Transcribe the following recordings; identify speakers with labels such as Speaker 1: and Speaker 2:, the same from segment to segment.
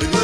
Speaker 1: Ik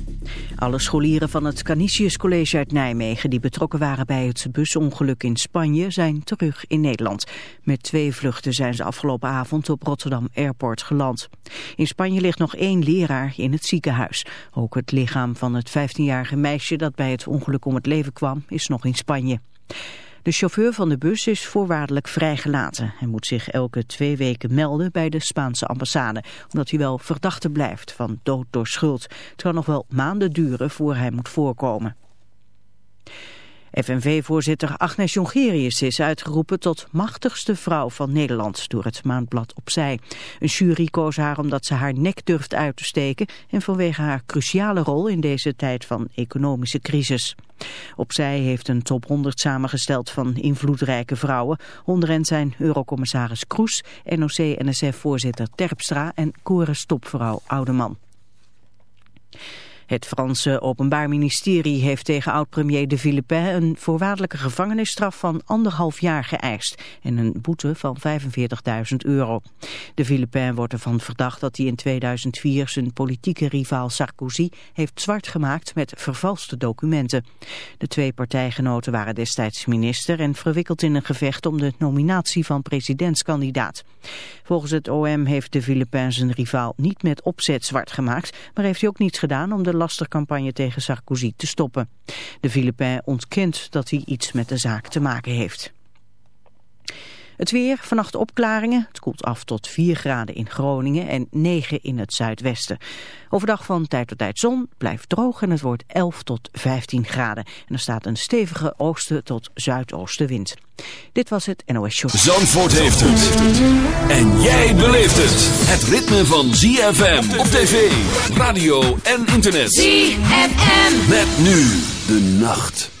Speaker 2: Alle scholieren van het Canisius College uit Nijmegen die betrokken waren bij het busongeluk in Spanje zijn terug in Nederland. Met twee vluchten zijn ze afgelopen avond op Rotterdam Airport geland. In Spanje ligt nog één leraar in het ziekenhuis. Ook het lichaam van het 15-jarige meisje dat bij het ongeluk om het leven kwam is nog in Spanje. De chauffeur van de bus is voorwaardelijk vrijgelaten. Hij moet zich elke twee weken melden bij de Spaanse ambassade, omdat hij wel verdachte blijft van dood door schuld. Het kan nog wel maanden duren voor hij moet voorkomen. FNV-voorzitter Agnes Jongerius is uitgeroepen tot machtigste vrouw van Nederland door het maandblad Opzij. Een jury koos haar omdat ze haar nek durft uit te steken en vanwege haar cruciale rol in deze tijd van economische crisis. Opzij heeft een top 100 samengesteld van invloedrijke vrouwen. Onder hen zijn eurocommissaris Kroes, NOC-NSF-voorzitter Terpstra en Koren-stopvrouw Oudeman. Het Franse Openbaar Ministerie heeft tegen oud-premier de Villepin een voorwaardelijke gevangenisstraf van anderhalf jaar geëist en een boete van 45.000 euro. De Villepin wordt ervan verdacht dat hij in 2004 zijn politieke rivaal Sarkozy heeft zwart gemaakt met vervalste documenten. De twee partijgenoten waren destijds minister en verwikkeld in een gevecht om de nominatie van presidentskandidaat. Volgens het OM heeft de Villepin zijn rivaal niet met opzet zwart gemaakt, maar heeft hij ook niets gedaan om de lastercampagne tegen Sarkozy te stoppen. De Filipijn ontkent dat hij iets met de zaak te maken heeft. Het weer, vannacht opklaringen. Het koelt af tot 4 graden in Groningen en 9 in het zuidwesten. Overdag van tijd tot tijd zon, blijft droog en het wordt 11 tot 15 graden. En er staat een stevige oosten tot zuidoostenwind. Dit was het NOS Show.
Speaker 3: Zandvoort heeft het. En jij beleeft het. Het ritme van ZFM op tv, radio en internet.
Speaker 4: ZFM.
Speaker 3: Met nu de nacht.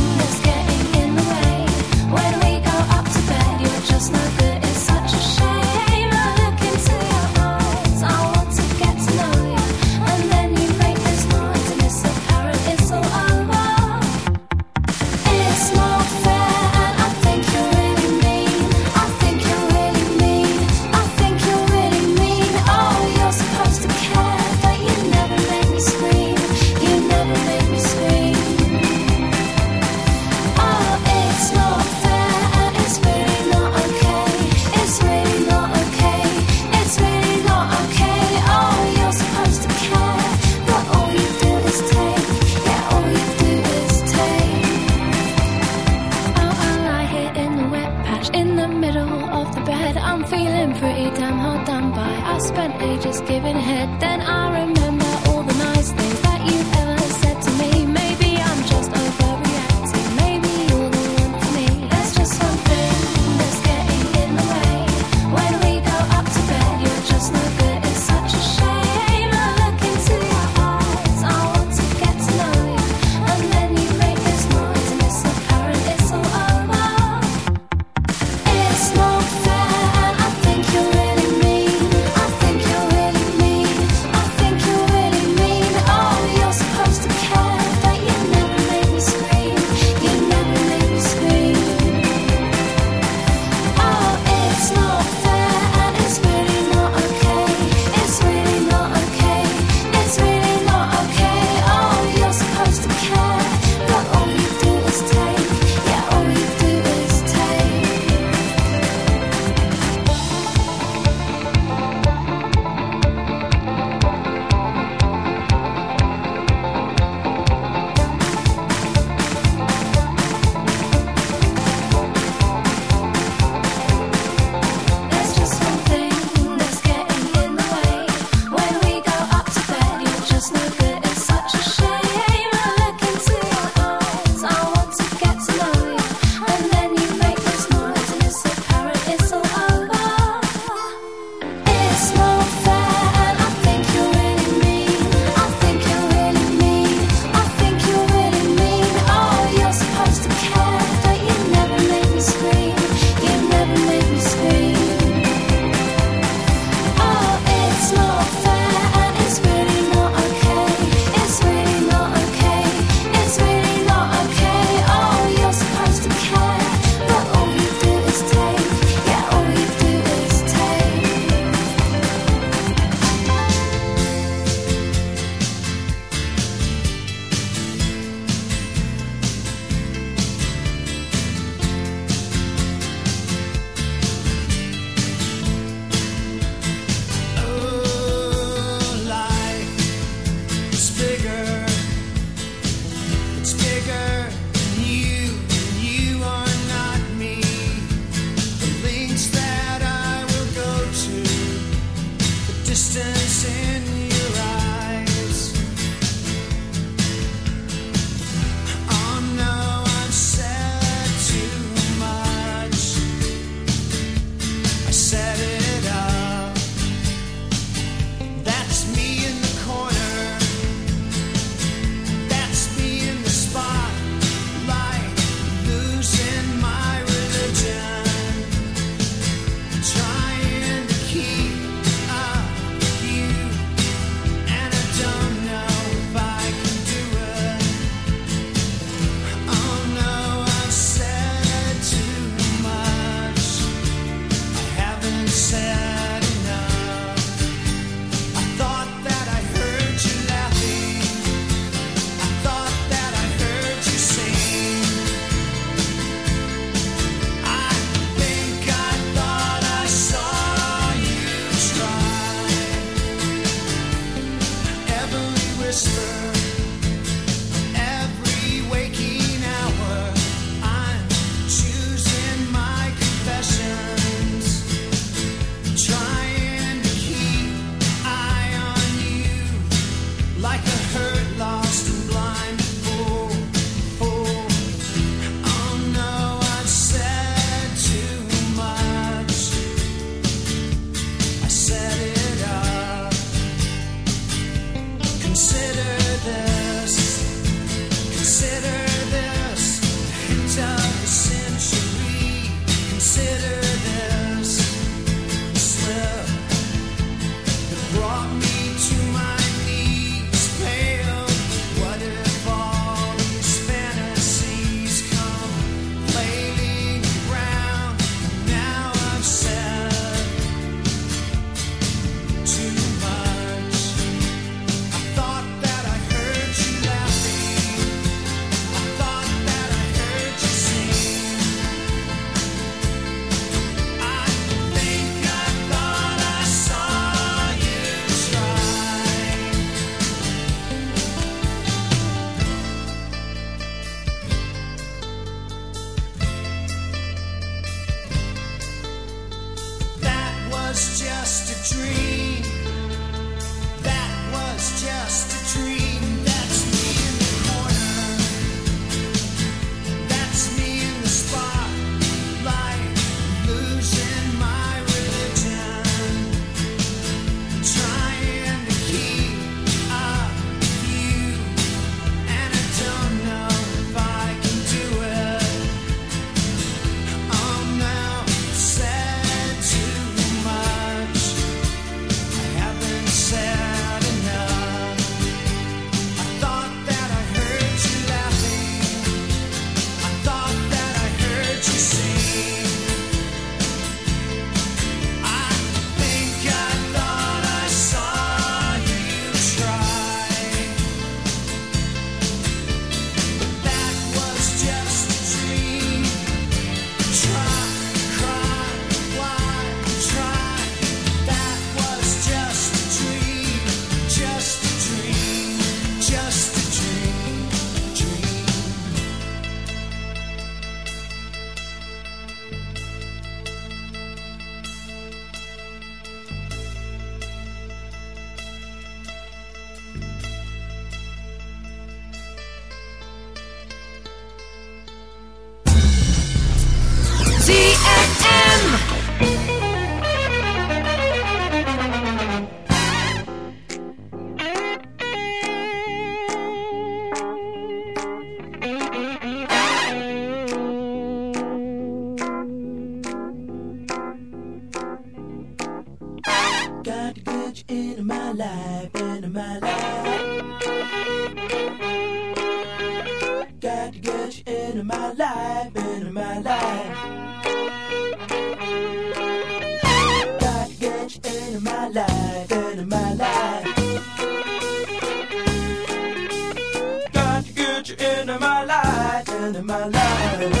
Speaker 5: life, better my life. Got to get you into my life, into my life. Got to get you into my life, into my life.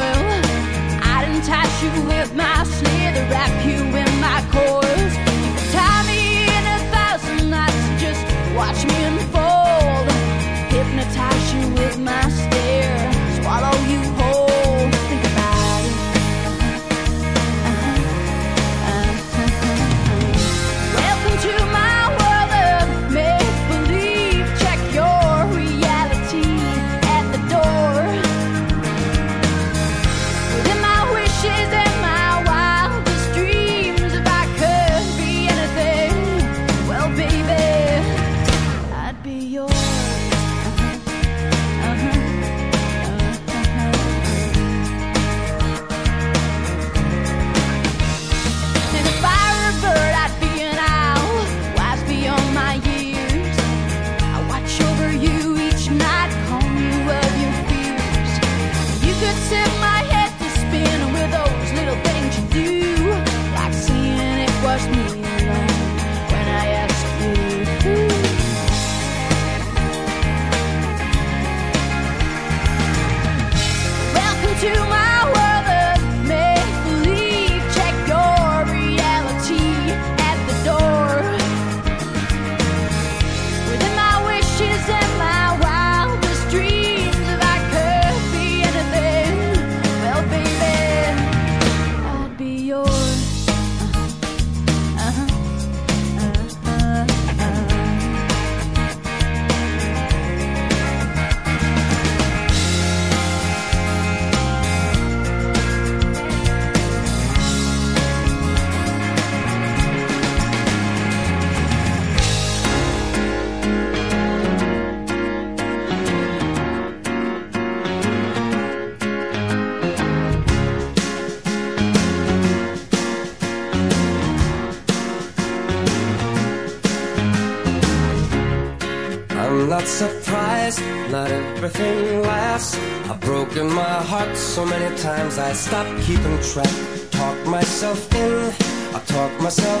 Speaker 6: I'd entice you with my slither, wrap you in I
Speaker 7: stop keeping track. Talk myself in, I talk myself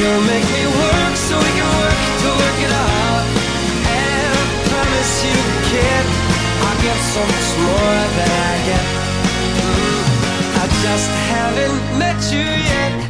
Speaker 7: You'll make me work so we can work to work it out. I promise you, I'll get so much more than I get. Mm, I just haven't met you yet.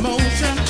Speaker 8: emotion.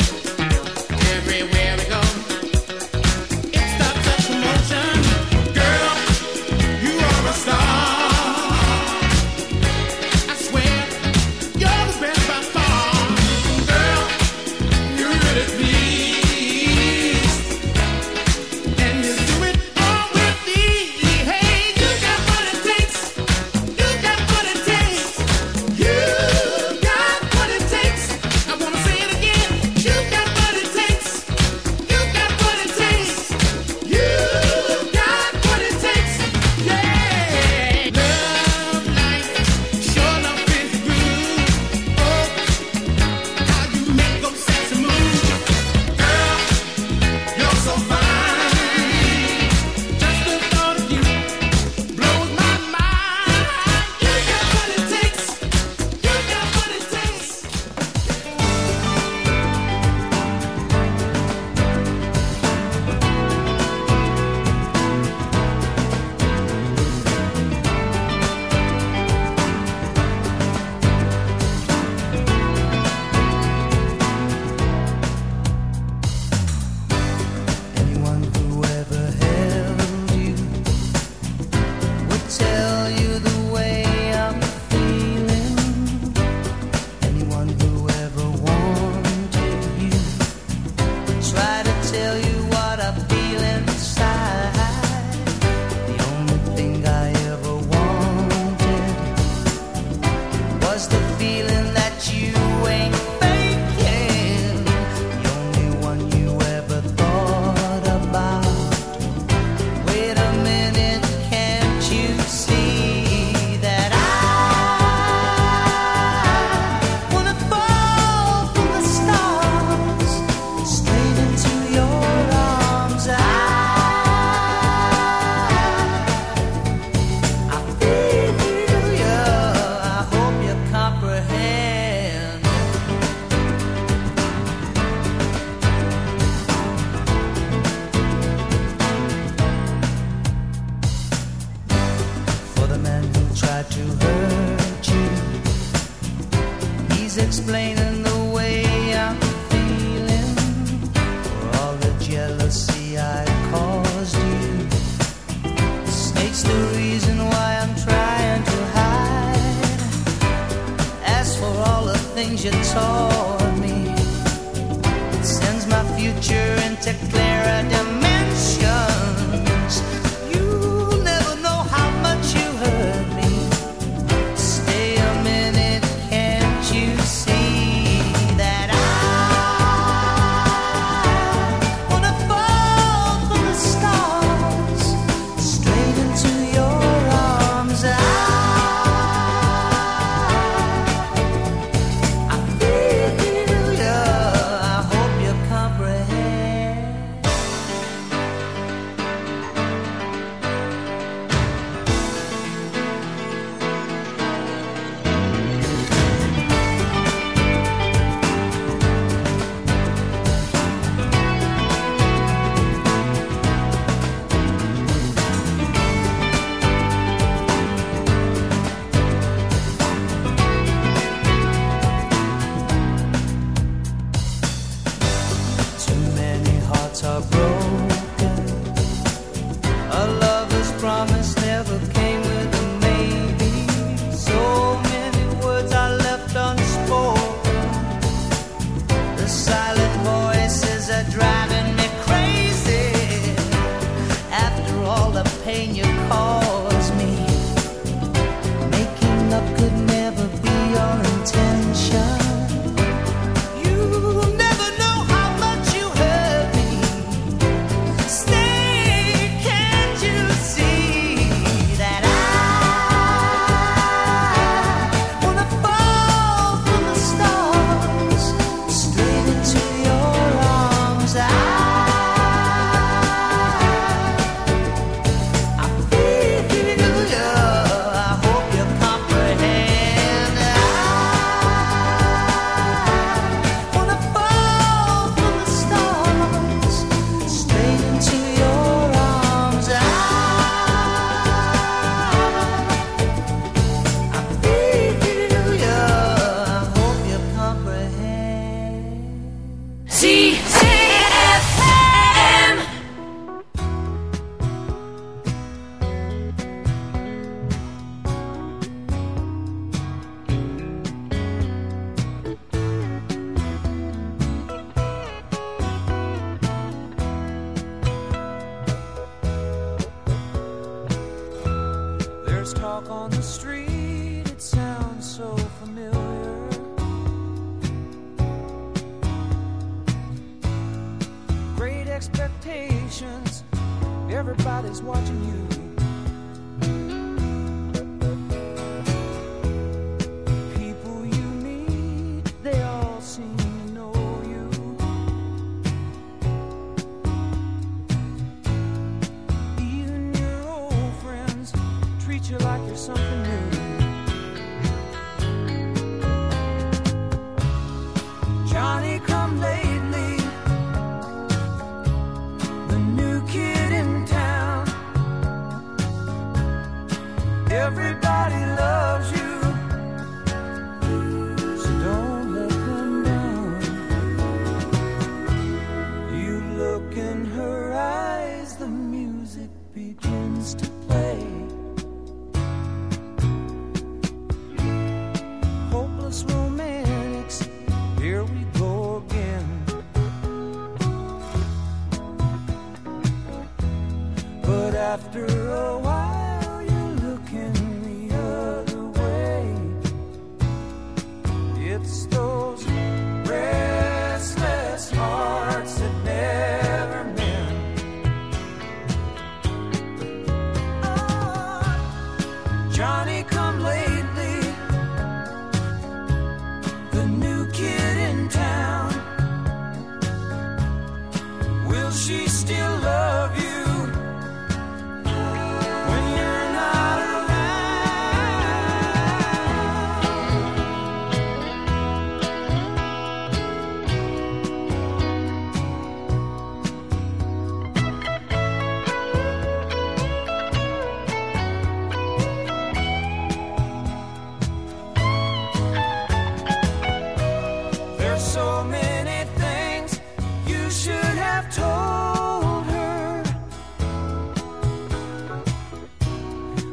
Speaker 8: so many things you
Speaker 4: should have told her.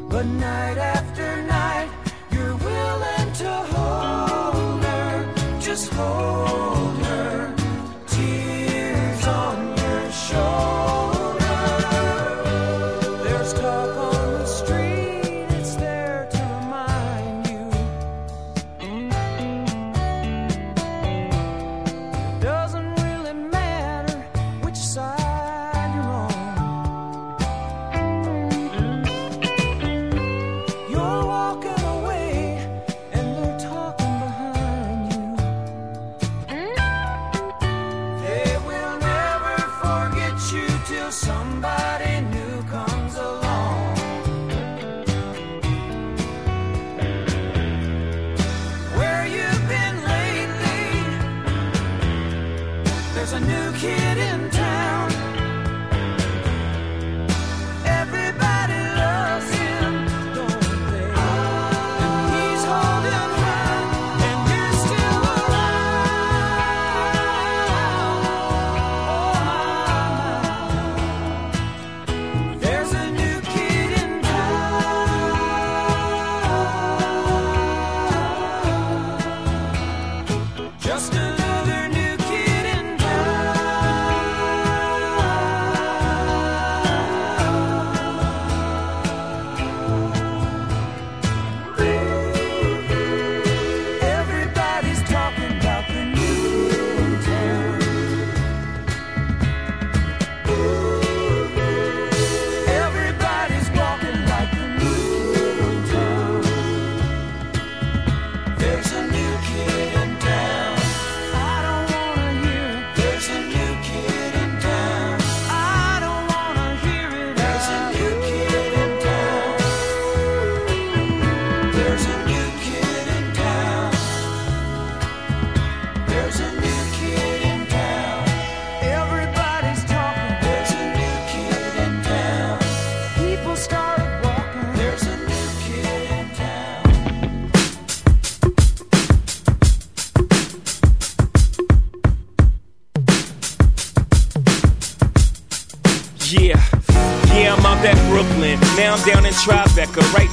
Speaker 4: But
Speaker 8: night after night, you're willing to hold her. Just hold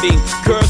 Speaker 9: Girls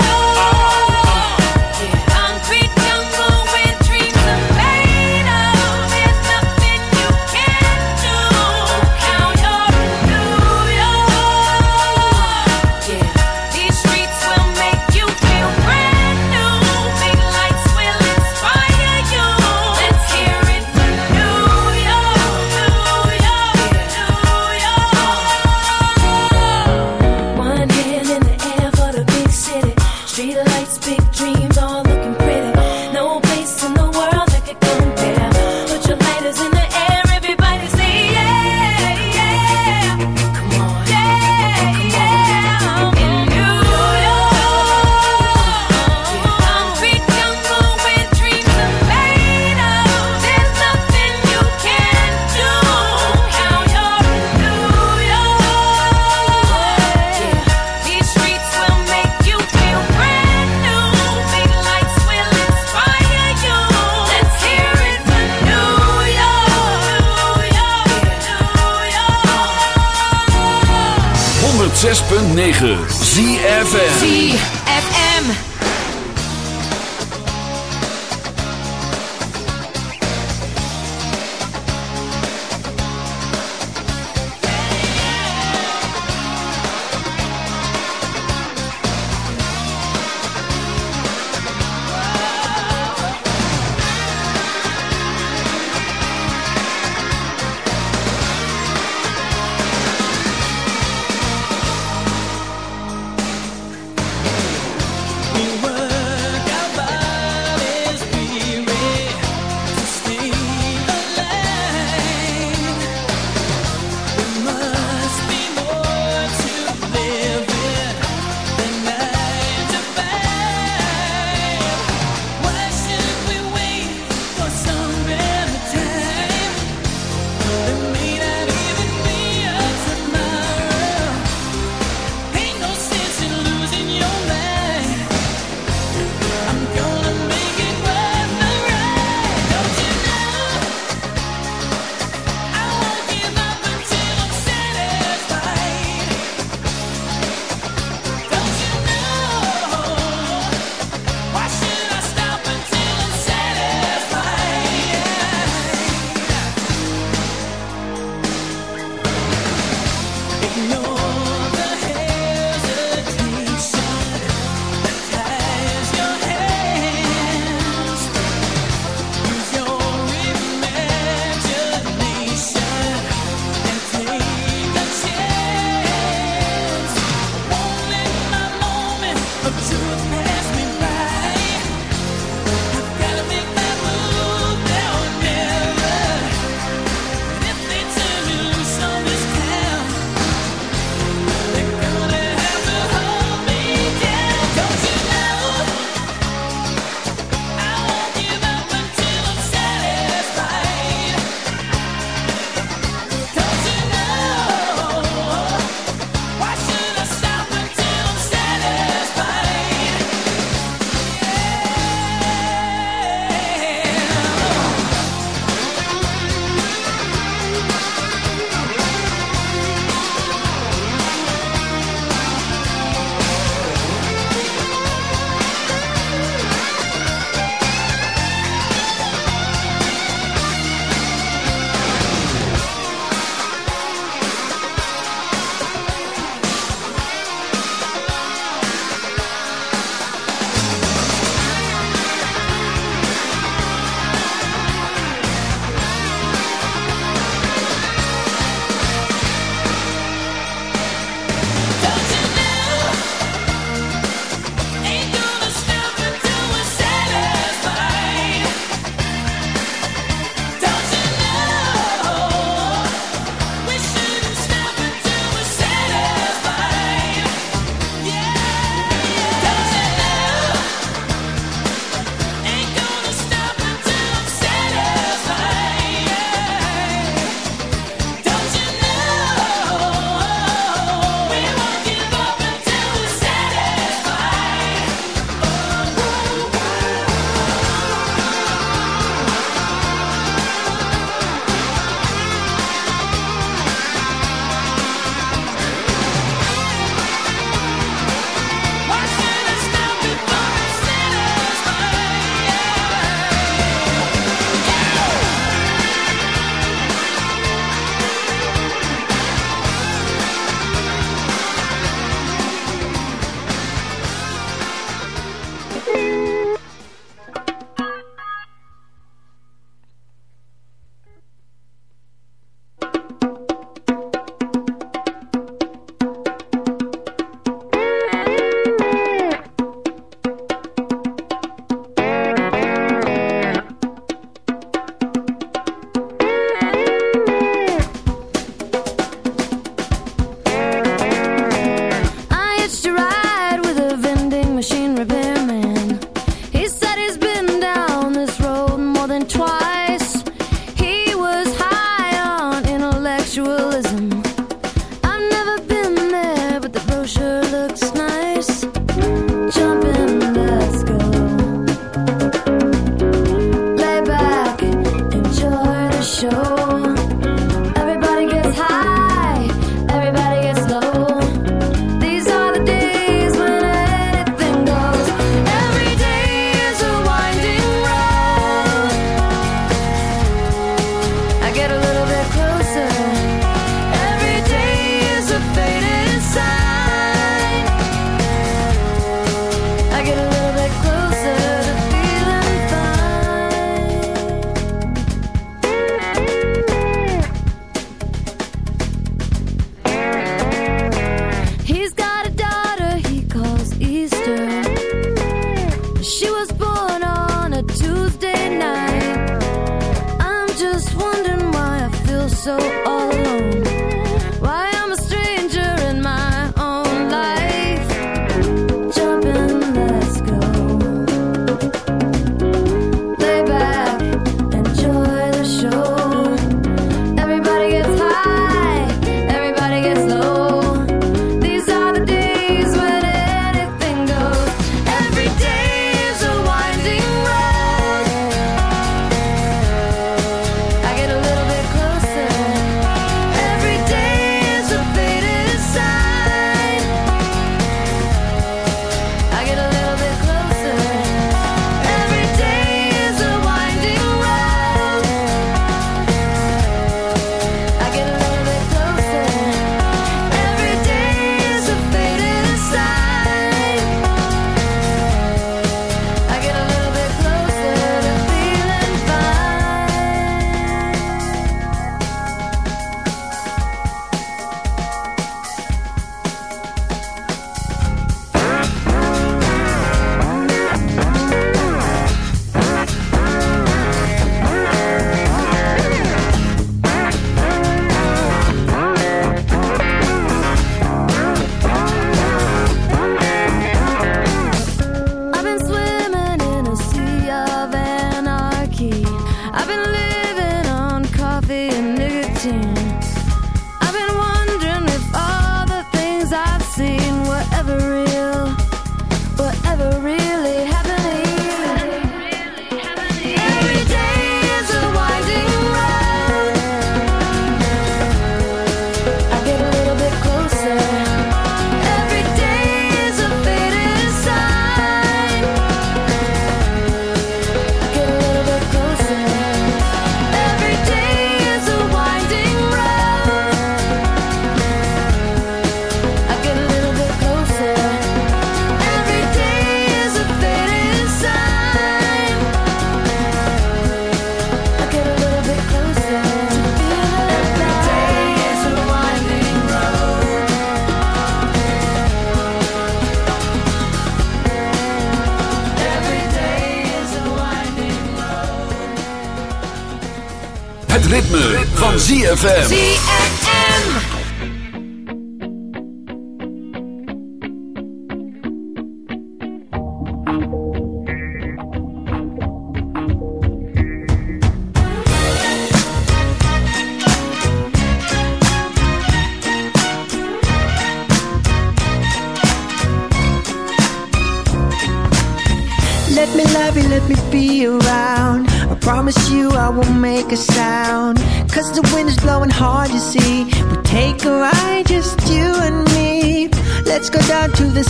Speaker 3: ritme, van ZFM.